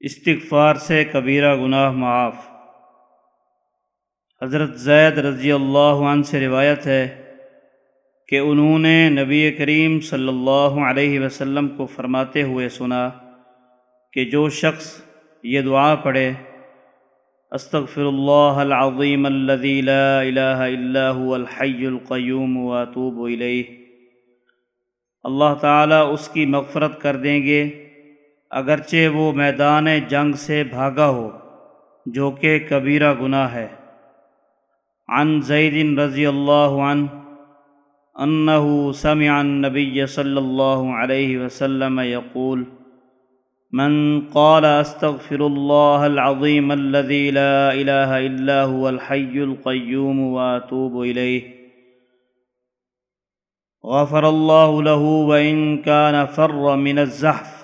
استغفار سے کبیرہ گناہ معاف۔ حضرت زید رضی اللہ عنہ سے روایت ہے کہ انہوں نے نبی کریم صلی اللہ علیہ وسلم کو فرماتے ہوئے سنا کہ جو شخص یہ دعا پڑھے استغفر اللہ العظیم الذي لا الہ الا هو الحی القیوم واتوب الیہ۔ اللہ تعالیٰ اس کی مغفرت کر دیں گے اگرچہ وہ میدان جنگ سے بھاگا ہو، جو کہ کبیرہ گناہ ہے۔ عن زید رضی اللہ عنہ انه سمع النبي صلی اللہ علیہ وسلم يقول من قال استغفر الله العظيم الذي لا اله الا هو الحي القيوم واتوب اليه غفر الله له وان كان فر من الزحف.